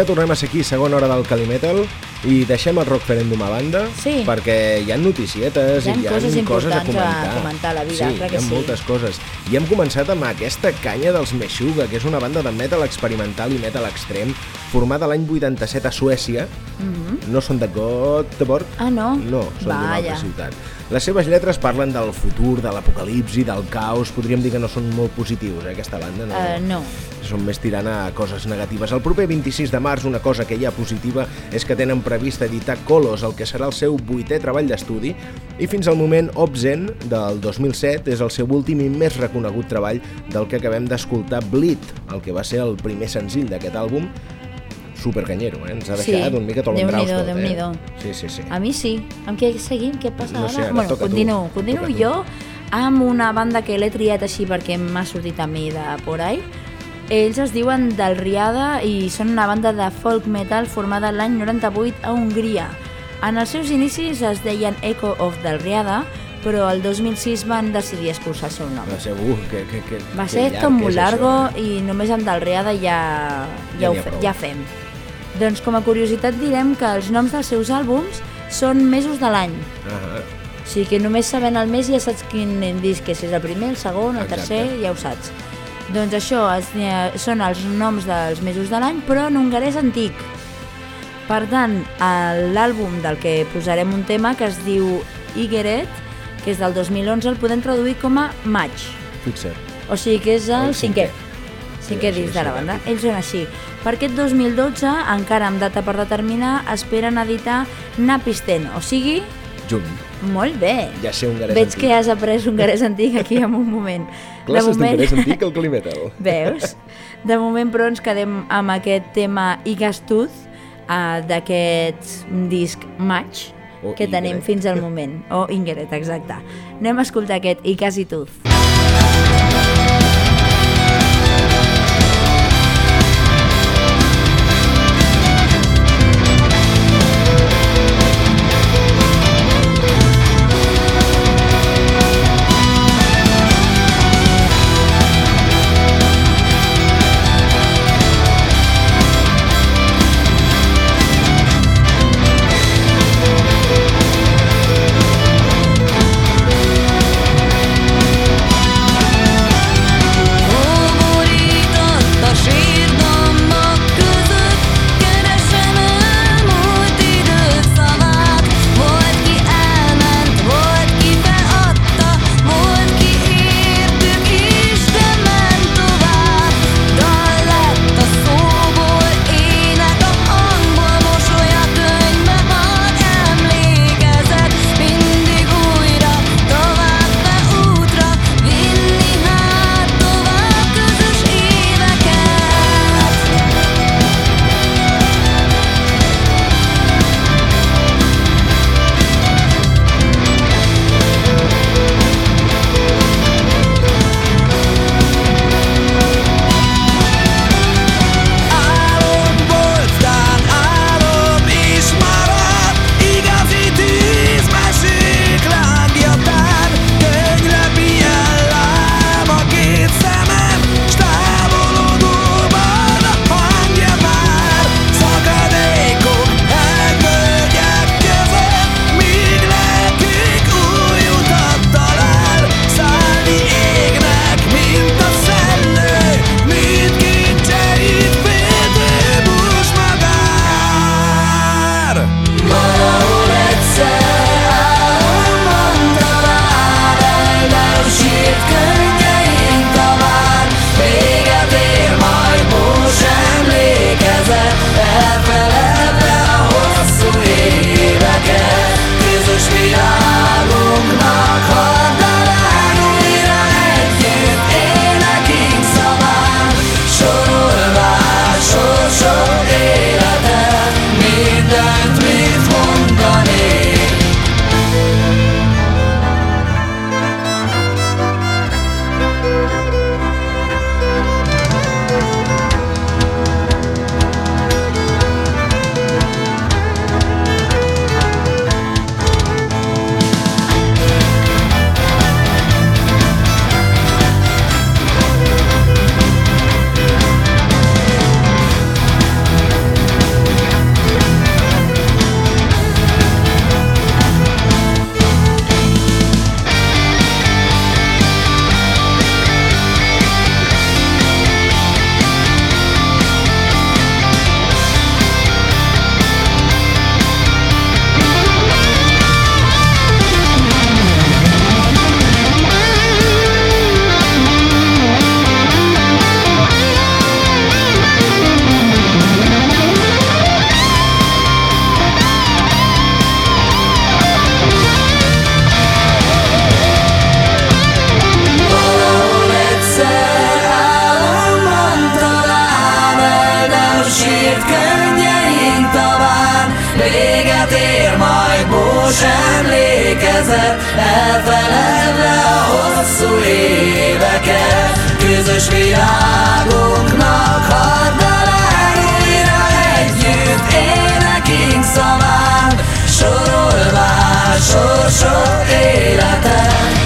Ja tornem a ser aquí, segona hora del Calimetal, i deixem el Rockferèndum a banda, Sí. perquè hi ha noticietes Hi ha i hi ha coses coses a importants a comentar. comentar la vida, sí, clar hi que ha sí. moltes coses. I hem començat amb aquesta canya dels Meshuga, que és una banda de metal experimental i metal extrem, formada l'any 87 a Suècia. No són de Göteborg. Ah, no? no, són d'una altra ciutat. Les seves lletres parlen del futur, de l'apocalipsi, del caos. Podríem dir que no són molt positius, eh, aquesta banda. No, Eh, no. Són més tirant a coses negatives. El proper 26 de març, una cosa que hi ha positiva és que tenen previst editar Colos, el que serà el seu vuitè treball d'estudi, i fins al moment Obzen, del 2007, és el seu últim i més reconegut treball del que acabem d'escoltar Bleed, el que va ser el primer senzill d'aquest àlbum, supercanyero, eh? Ens ha Sí. deixat un mica tot, eh? Déu-n'hi-do. Sí, sí, sí. A mi sí. Amb què seguim? Què passa No ara? sé, ara bueno, toca tu. continuo. Continuo Toca tu. jo amb una banda que l'he triat així perquè m'ha sortit a mi de por ahí. Ells es diuen Del Riada i són una banda de folk metal formada l'any 98 a Hongria. En els seus inicis es deien Echo of Del Riada, però el 2006 van decidir escurçar el seu nom. Va ser, uh, que, que, que, Va que ser llarg com és molt això, largo eh? i només amb Del Riada ja, Ja ja, ho ja fem. Doncs com a curiositat direm que els noms dels seus àlbums són mesos de l'any. Ah, O sigui que només sabent el mes ja saps quin disc és, és el primer, el segon, el Exacte. tercer, ja ho saps. Doncs això es, eh, són els noms dels mesos de l'any, però en hongarès antic. Per tant, l'àlbum del que posarem un tema que es diu Igeret, que és del 2011, el podem traduir com a maig. fixa't. O sigui que és el, El cinquè. cinquè. Cinquè Sí, disc de la banda. Ells són així. Per aquest 2012, encara amb data per determinar, esperen editar Napisten, o sigui, Juny. molt bé. Ja sé hongarès Veig antic. que has après hongarès antic aquí en un moment. Classes d'hongarès antic al Calimetal. Veus? De moment, però, ens quedem amb aquest tema Igastuz, uh, d'aquest disc Maig, O que tenim fins al moment. O Ingeret, exacte. Anem a escoltar aquest Igasituz. Igastuz emlékezet Elfeledve a hosszú éveket. Közös világunknak hadd el újra együtt Énekünk szaván. Sorolván sorsok életet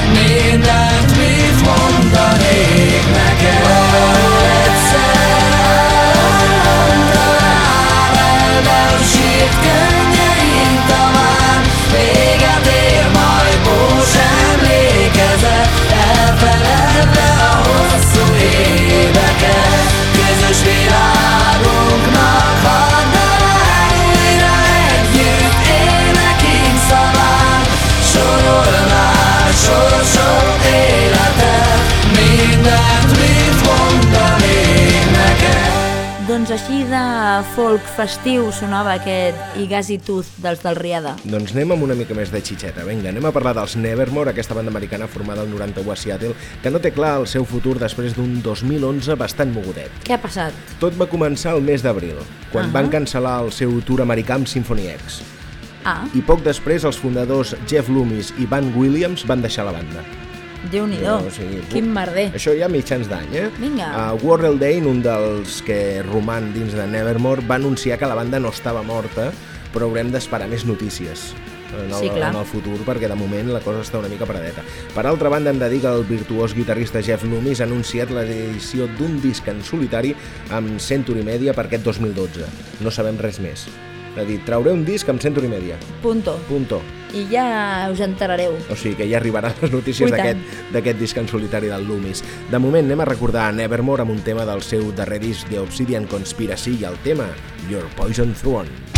folk festiu sonava aquest Igazi Tooth dels del Riada. Doncs anem amb una mica més de xitxeta. Vinga, anem a parlar dels Nevermore, aquesta banda americana formada el 91 a Seattle, que no té clar el seu futur després d'un 2011 bastant mogudet. Què ha passat? Tot va començar el mes d'abril, quan uh -huh. van cancel·lar el seu tour americà amb Symphony X. Ah, I poc després els fundadors Jeff Loomis i Van Williams van deixar la banda. Déu nhi No, o sigui, Quin merder. Això ja mitjans d'any, eh? Vinga. Uh, Warrell Dane, un dels que roman dins de Nevermore, va anunciar que la banda no estava morta, però haurem d'esperar més notícies en el, Sí, clar. en el futur, perquè de moment la cosa està una mica paradeta. Per altra banda, hem de dir que el virtuós guitarrista Jeff Loomis ha anunciat l'edició d'un disc en solitari amb Century Media per aquest 2012. No sabem res més. Ha dit, trauré un disc amb Century Media. Punto. Punto. I ja us enterareu. O sigui que ja arribaran les notícies d'aquest disc en solitari del Loomis. De moment anem a recordar Nevermore amb un tema del seu darrer disc de Obsidian Conspiracy i el tema Your Poison Throne.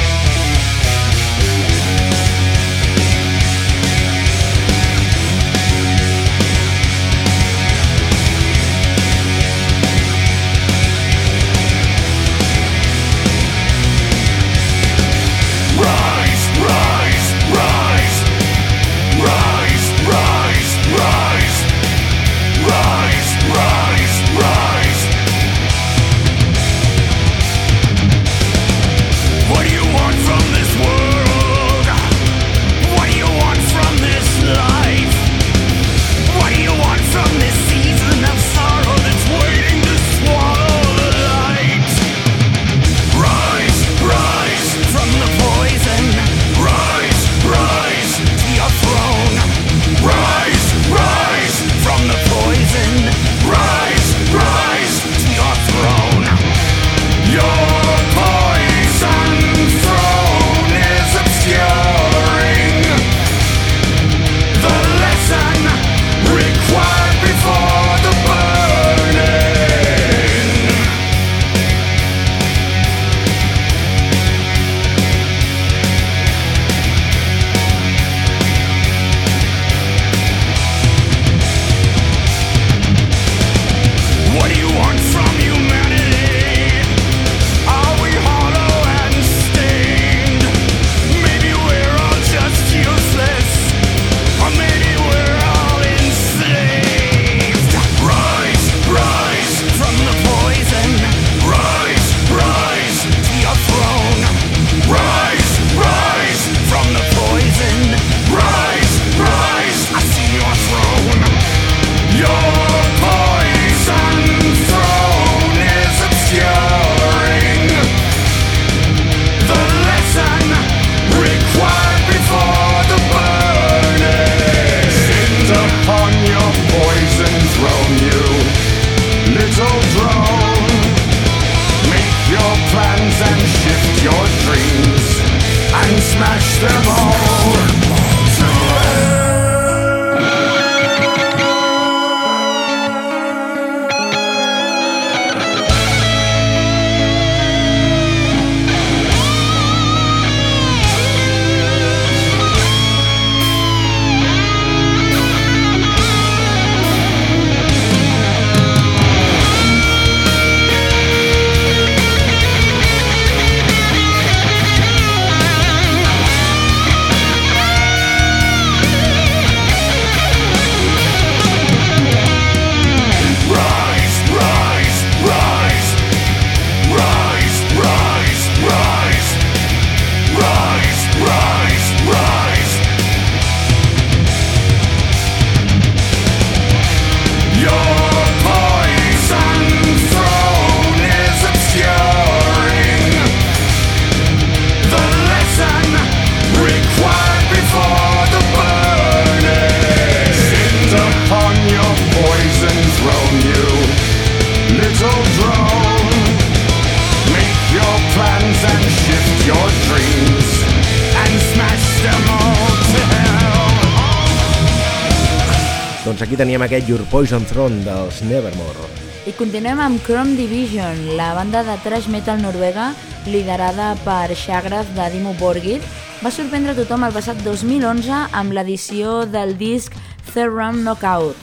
Aquí teníem aquest Your Poison Throne dels Nevermore. I continuem amb Chrome Division, la banda de thrash metal noruega liderada per Shagrath de Dimo Borgir, va sorprendre tothom el passat 2011 amb l'edició del disc Third Round Knockout.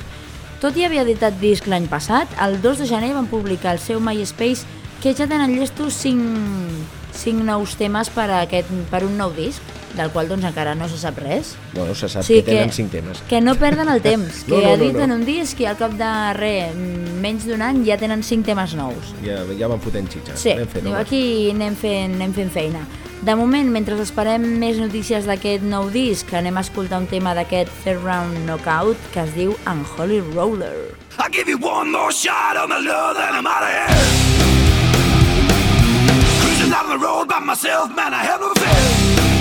Tot i haver editat disc l'any passat, el 2 de gener van publicar al seu MySpace que ja tenen llestos 5, 5 nous temes per, a aquest, per un nou disc, del qual doncs encara no se sap res. Bueno, se sap Sí, que tenen 5 temes. Que no perden el temps, que No, no, no, editen no. un disc i al cap de res, menys d'un any ja tenen 5 temes nous. Ja, ja van fotent xitxa. Sí, Anem fent, aquí anem fent, anem fent feina. De moment, mentre esperem més notícies d'aquest nou disc, anem a escoltar un tema d'aquest Third Round Knockout que es diu Unholy Roller. I'll give you one more shot on the love that I'm out of here. Cruising down the road by myself, man, I have no fear.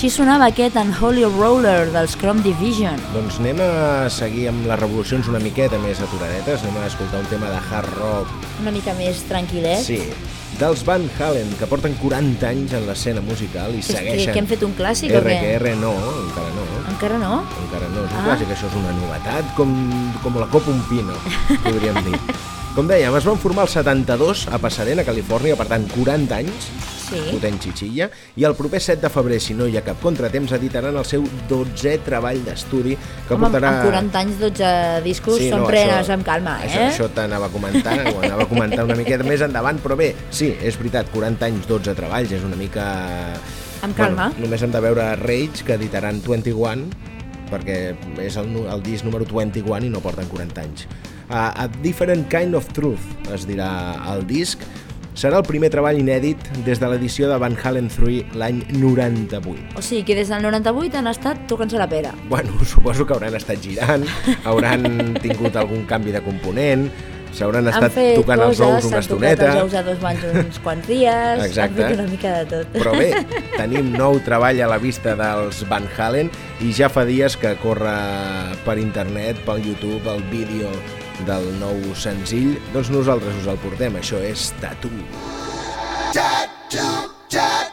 Així sonava aquest Unholy Roller dels Chrome Division. Doncs anem a seguir amb les revolucions una miqueta més aturadetes, anem a escoltar un tema de hard rock, Una mica més tranquil·let. sí, dels Van Halen, que porten 40 anys en l'escena musical i que, segueixen... que hem fet un clàssic o què? RQR no, encara no. Encara no? Encara no, és un Ah. clàssic, això és una novetat, com, com la Copa un Pino, podríem dir. Com dèiem, es van formar el 72 a Pasadena, Califòrnia, per tant, 40 anys, Sí. potent xitxilla, i el proper 7 de febrer, si no hi ha cap contratemps, editaran el seu 12è treball d'estudi que Home, portarà... amb 40 anys, 12 discos, són prenes amb calma, eh? Això, això t'anava a comentar, ho anava a comentar una miqueta més endavant, però bé, sí, és veritat, 40 anys, 12 treballs, és una mica... Amb calma. Bueno, només hem de veure Rage, que editaran 21, perquè és el, el disc número 21 i no porten 40 anys. Uh, a Different Kind of Truth es dirà el disc, Serà el primer treball inèdit des de l'edició de Van Halen 3 l'any 98. O sigui que des del 98 han estat tocant-se la pera. Bueno, suposo que hauran estat girant, hauran tingut algun canvi de component, s'hauran estat tocant els ous coses, una han tocat estoneta... els ous a dos mans uns quants dies, Exacte. han fet una mica de tot. Però bé, tenim nou treball a la vista dels Van Halen i ja fa dies que corre per internet, pel YouTube, el vídeo del nou senzill. Doncs nosaltres us el portem, això és Tattoo. I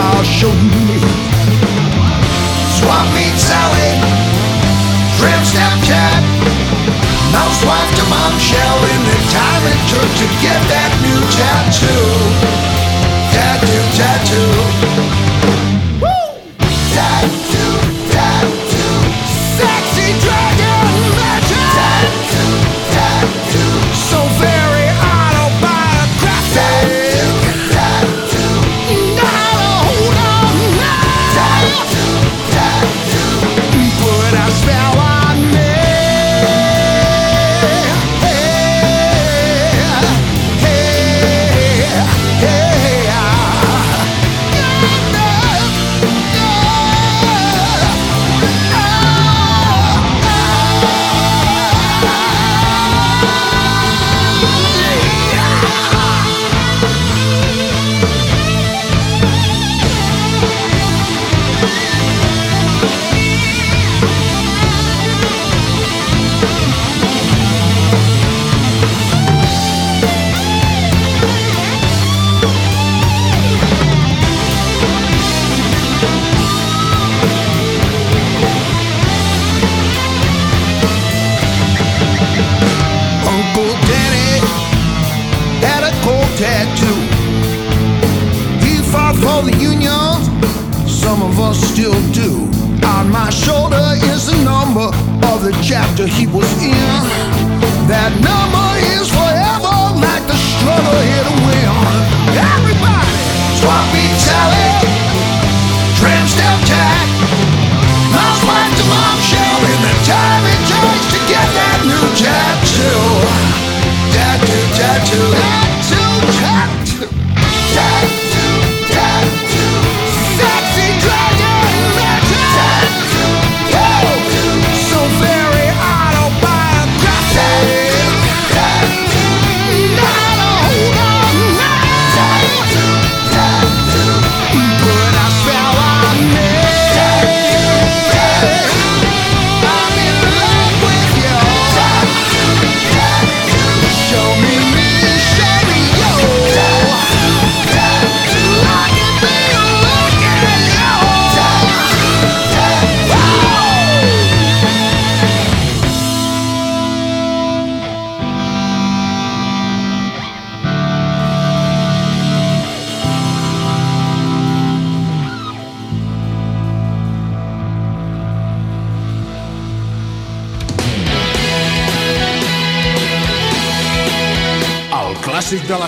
I'll show you. Swap meet Sally, trim stamp cat. Housewife to mom shell in the time it took to get that new tattoo. Tattoo, tattoo.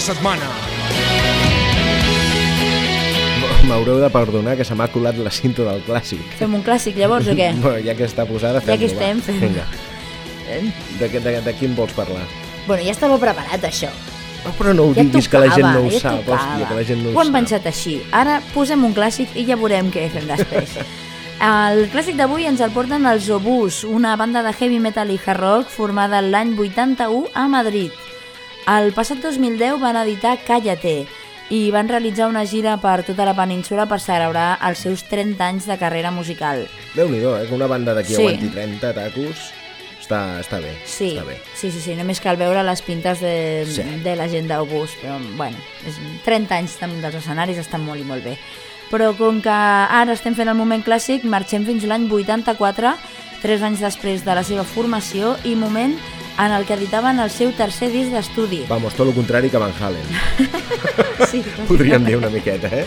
Setmana. M'haureu de perdonar que se m'ha colat la cinta del clàssic. Fem un clàssic llavors o què? Bueno, ja que està posada, fem-ho, que estem, va. fem. Vinga. De, què- de, de quin vols parlar? Bueno, ja estava preparat això. Oh, però no ho Ja diguis, que la gent no ho ja sap, tocava. hòstia, que la gent no ho, ho hem pensat així. Ara posem un clàssic i ja veurem què fem després. El clàssic d'avui ens el porten els Obús, una banda de heavy metal i hard rock formada l'any 81 a Madrid. El passat 2010 van editar Cállate i van realitzar una gira per tota la península per celebrar els seus 30 anys de carrera musical. Déu-n'hi-do, eh? Que una banda d'aquí Sí. aguanti 30 tacos està, està bé. Sí, Està bé. sí, sí, sí, només cal veure les pintes de, Sí. de la gent d'August, però bueno, és 30 anys dels escenaris estan molt i molt bé. Però com que ara estem fent el moment clàssic, marxem fins l'any 84, tres anys després de la seva formació i moment en el que editaven el seu tercer disc d'estudi. Vamos, tot el contrari que Van Halen. Sí, Podríem dir una miqueta, eh?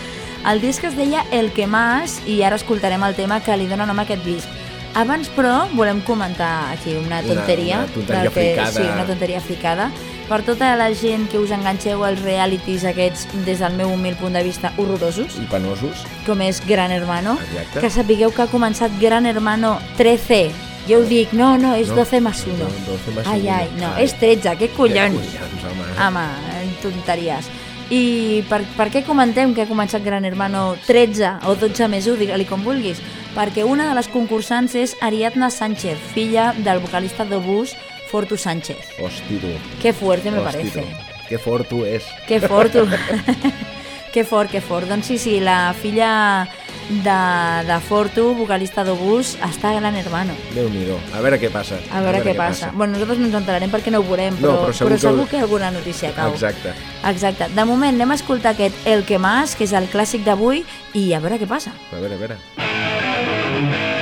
El disc es deia El que más i ara escoltarem el tema que li dona nom a aquest disc. Abans, però, volem comentar aquí una Una- tonteria. una tonteria del que, fricada. Sí, una tonteria fricada. Per tota la gent que us enganxeu als realities aquests, des del meu humil punt de vista, horrorosos, I penosos. com és Gran Hermano, Exacte. que sapigueu que ha començat Gran Hermano 13. Jo ho dic, no, no, és No, 12 más 1. no, 12 más ai, uno. ai, no, Ai. és 13, què collons? Què collons, home. Home, tonteries. I per, per què comentem que ha començat Gran Hermano 13 o 12 més 1, digue-li com vulguis? Perquè una de les concursants és Ariadna Sánchez, filla del vocalista d'Obús, Fortu Sánchez. Hosti, tu. Qué fuerte me Hosti, parece. tu. Que fort tu és. Que fort, tu. que fort, que fort. Doncs sí, sí, la filla de, de Fortu, vocalista d'Obús, està a Gran Hermano. Déu-n'hi-do. A veure què passa. A veure, què, passa. Bueno, nosaltres no ens enterarem perquè no ho veurem, però, No, però segur però que- segur que alguna notícia cau. Exacte. Exacte. De moment anem a escoltar aquest El que más, que és el clàssic d'avui, i a veure què passa. A veure, a veure.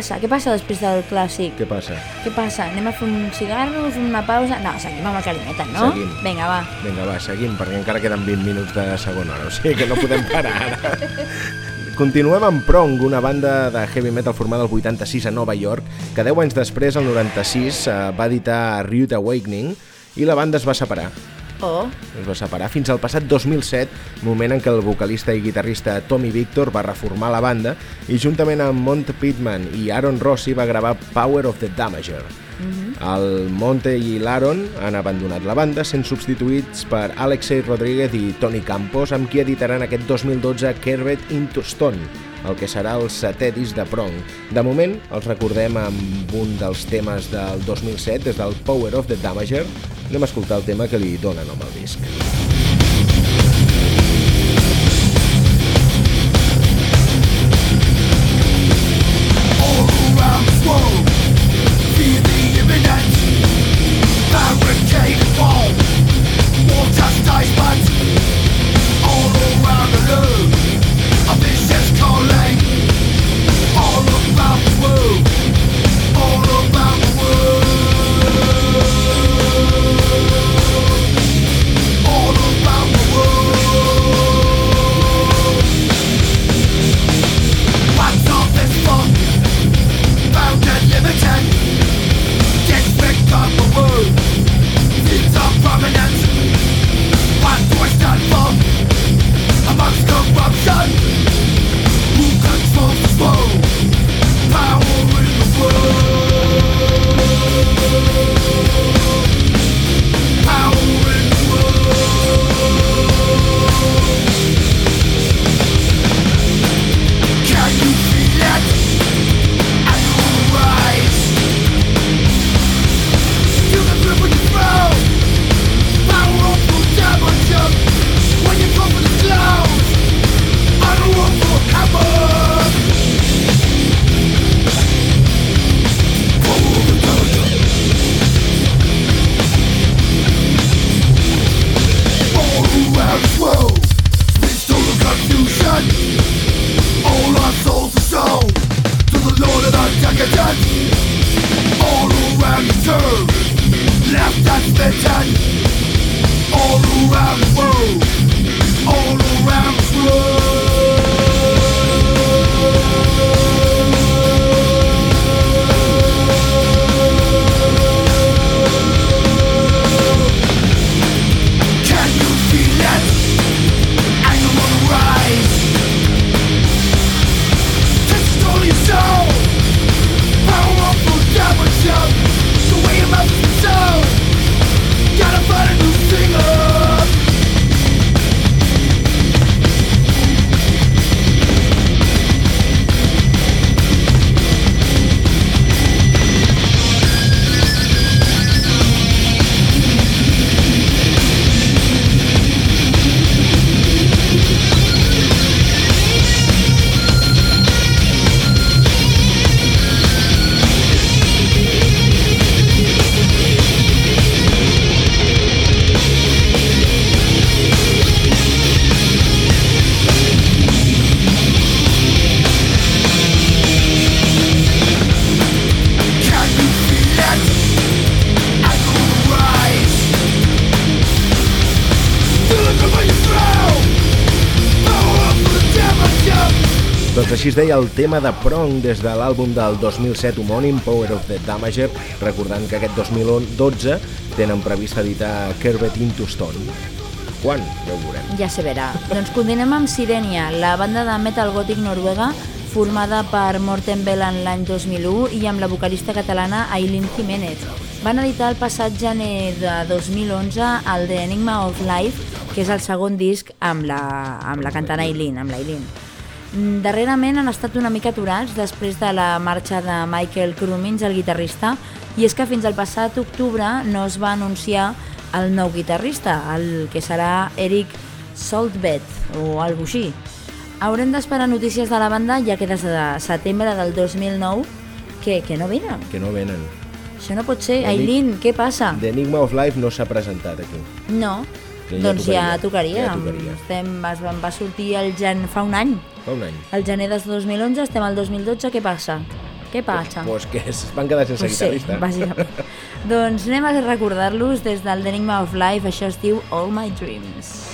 Passa? Què passa després del clàssic? Què passa? Què passa? Anem a fer un cigarro, fem una pausa? No, seguim amb el Calimeta, no? Seguim. Vinga, va. Vinga, va, seguim, perquè encara queden 20 minuts de segona hora, o sigui que no podem parar ara. Continuem amb Prong, una banda de heavy metal formada el 86 a Nova York, que 10 anys després, el 96, eh, va editar Rude Awakening i la banda es va separar. Oh, Es va separar fins al passat 2007, moment en què el vocalista i guitarrista Tommy Victor va reformar la banda i juntament amb Monte Pittman i Aaron Rossi va gravar Power of the Damager. El Monte i l'Aaron han abandonat la banda sent substituïts per Alexei Rodríguez i Tony Campos amb qui editaran aquest 2012 Kerbet Into Stone, el que serà el setè disc de Prong. De moment els recordem amb un dels temes del 2007 des del Power of the Damager. Anem a escoltar el tema que li dona nom al disc. Deia el tema de Prong des de l'àlbum del 2007 homònim Power of the Damager, recordant que aquest 2012 tenen previst editar Kerbet Into Stone. Quan? Ja ho veurem. ja se verà. doncs continuem amb Sirenia, la banda de metal gòtic noruega formada per Morten Veland l'any 2001 i amb la vocalista catalana Aileen Jiménez. Van editar el passat gener de 2011 el The Enigma of Life, que és el segon disc amb la, amb la cantant Aileen, amb l'Aileen. Mm, Darrerament han estat una mica aturats després de la marxa de Michael Crumins, el guitarrista, i és que fins al passat octubre no es va anunciar el nou guitarrista, el que serà Eric Saltbed o alguna així. Haurem d'esperar notícies de la banda ja que des de setembre del 2009 que, que no venen. Que no venen. Això no pot ser. Aileen, què passa? The Enigma of Life no s'ha presentat aquí. No. Que doncs ja tocaria. Ja tocaria. Estem, es, va- va sortir el gen, fa un any, Fa un any. el gener del 2011, estem al 2012, què passa? Què passa? Pues que es van quedar sense Pues sí, guitarrista. bàsicament. doncs anem a recordar-los des del The Enigma of Life, això es diu All My Dreams.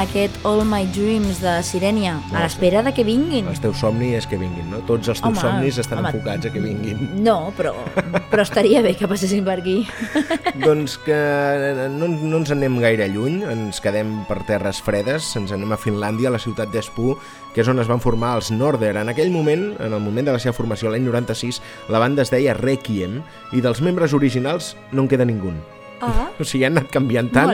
Aquest All My Dreams de Sirènia, a l'espera de que vinguin. El teu somni és que vinguin, no? Tots els teus Home, somnis estan home. enfocats a que vinguin. No, però, però estaria bé que passessin per aquí. doncs que no, no ens anem gaire lluny, ens quedem per terres fredes, ens anem a Finlàndia, a la ciutat d'Espoo, que és on es van formar els Norder. En aquell moment, en el moment de la seva formació, l'any 96, la banda es deia Requiem, i dels membres originals no en queda ningú. Ah, O sigui, han anat canviant tant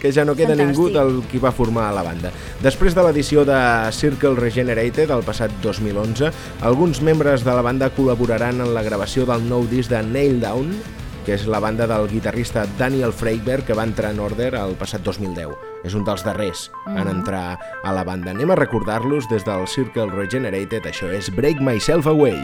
que ja no queda Fantàstic. ningú del qui va formar la banda. Després de l'edició de Circle Regenerated el passat 2011, alguns membres de la banda col·laboraran en la gravació del nou disc de Nail Down, que és la banda del guitarrista Daniel Freiberg, que va entrar en Order el passat 2010. És un dels darrers en entrar a la banda. Anem a recordar-los des del Circle Regenerated, això és Break Myself Away.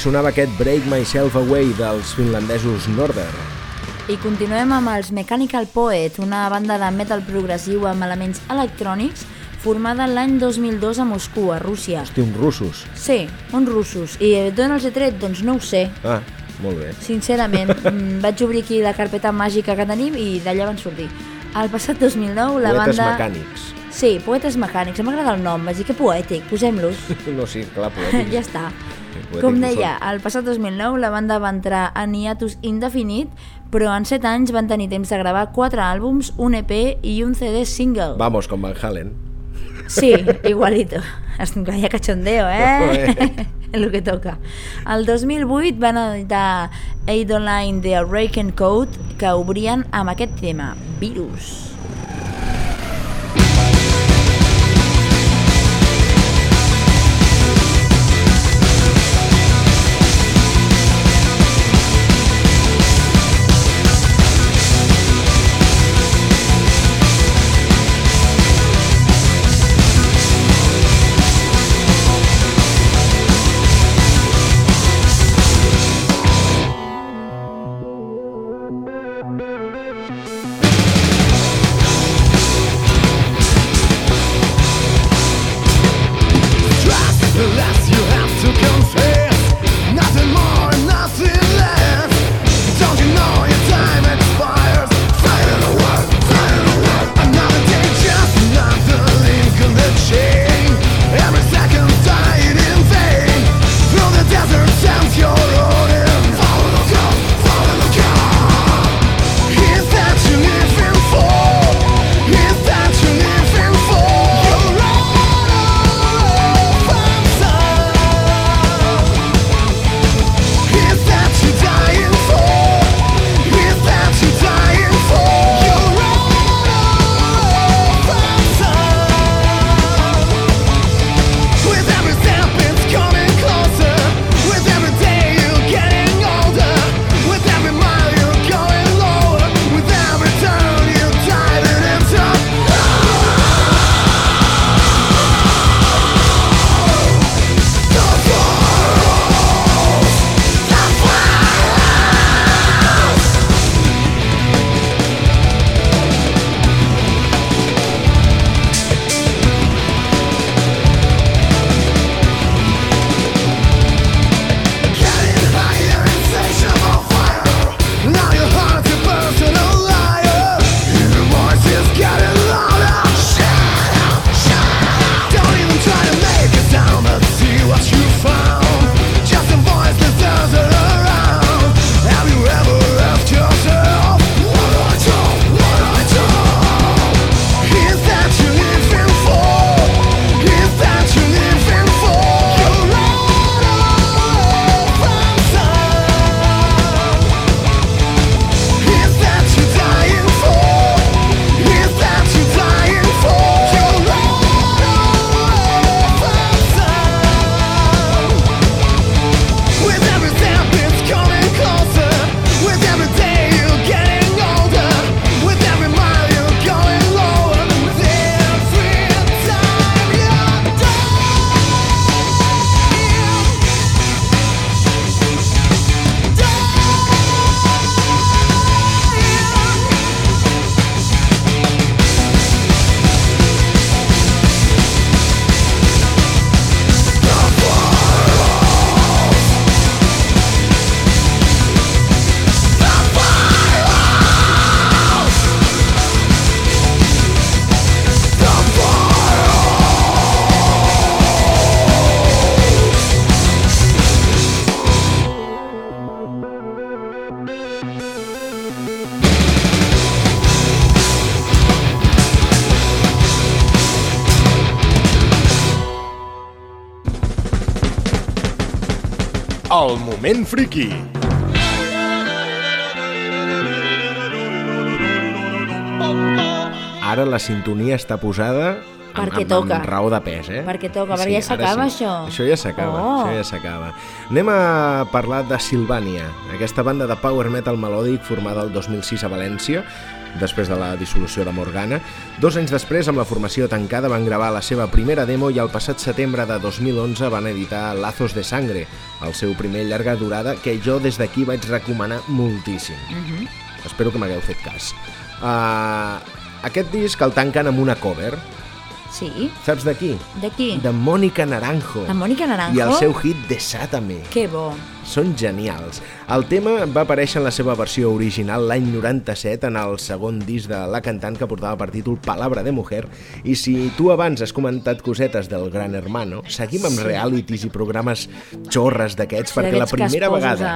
Sonava aquest Break Myself Away dels finlandesos Norder. I continuem amb els Mechanical Poet, una banda de metal progressiu amb elements electrònics formada l'any 2002 a Moscou, a Rússia. Hosti, uns russos. Sí, uns russos. I d'on els he tret? Doncs no ho sé. Ah, molt bé. Sincerament, mm, vaig obrir aquí la carpeta màgica que tenim i d'allà van sortir. El passat 2009 la Poetes banda... mecànics. Sí, Poetes Mecànics, m'agrada el nom, vaig dir que poètic, posem-los. No, sí, clar, poètics. ja està. Com deia, el passat 2009 la banda va entrar en hiatus indefinit, però en 7 anys van tenir temps de gravar 4 àlbums, un EP i un CD single. Vamos, con Van Halen. Sí, igualito. Hasta vaya cachondeo, eh? El que toca. El 2008 van editar Aid Online The Awaken Code, que obrien amb aquest tema, Virus. Moment friki. Ara la sintonia està posada amb, Perquè amb, toca. amb raó de pes, eh? Perquè toca, perquè ja s'acaba, això. Això ja s'acaba, Oh. això ja s'acaba. Anem a parlar de Silvània, aquesta banda de power metal melòdic formada el 2006 a València, després de la dissolució de Morgana. Dos anys després, amb la formació tancada, van gravar la seva primera demo i el passat setembre de 2011 van editar Lazos de Sangre, el seu primer llarga durada, que jo des d'aquí vaig recomanar moltíssim. Mhm. Espero que m'hagueu fet cas. Uh, aquest disc el tanquen amb una cover. Sí? Saps de qui? De qui? De Mònica Naranjo. La Mònica Naranjo? I el seu hit Desátame. Que bo. Són genials. El tema va aparèixer en la seva versió original l'any 97 en el segon disc de la cantant que portava per títol Palabra de Mujer i si tu abans has comentat cosetes del Gran Hermano, seguim amb Sí. realities i programes xorres d'aquests perquè la primera vegada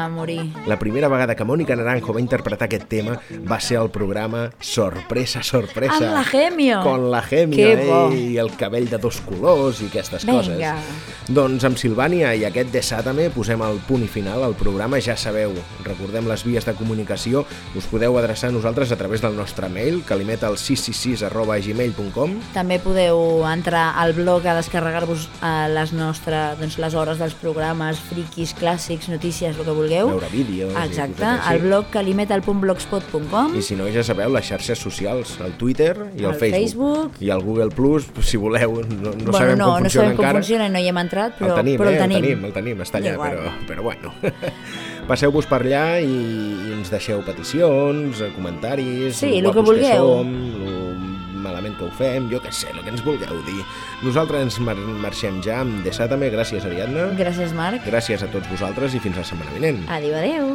la primera vegada que Mònica Naranjo va interpretar aquest tema va ser el programa Sorpresa, Sorpresa. Amb la Gemio. Con la Gemio, eh? I el cabell de dos colors i aquestes Vinga. coses. Doncs amb Silvània i aquest Desátame posem el punt i final al programa. Ja sabeu, recordem les vies de comunicació, us podeu adreçar a nosaltres a través del nostre mail, calimetal666 arroba gmail.com També podeu entrar al blog a descarregar-vos eh, les nostres, doncs, les hores dels programes, friquis, clàssics, notícies, el que vulgueu. veure vídeos Exacte, al blog calimetal.blogspot.com I si no, ja sabeu, les xarxes socials, el Twitter i el, El Facebook. I el Google Plus, si voleu, no, no bueno, sabem no, com no funciona sabem com encara. funciona i no hi hem entrat, però, el tenim, però eh? el tenim. el tenim, el tenim, està allà, però, però bueno. Passeu-vos per allà i, i ens deixeu peticions, eh, comentaris, Sí, lo que vulgueu. som, lo malament que ho fem, jo què sé, el que ens vulgueu dir. Nosaltres ens mar marxem ja amb Desátame, gràcies Ariadna, Gràcies, Marc. gràcies a tots vosaltres i fins la setmana vinent. Adéu, adéu.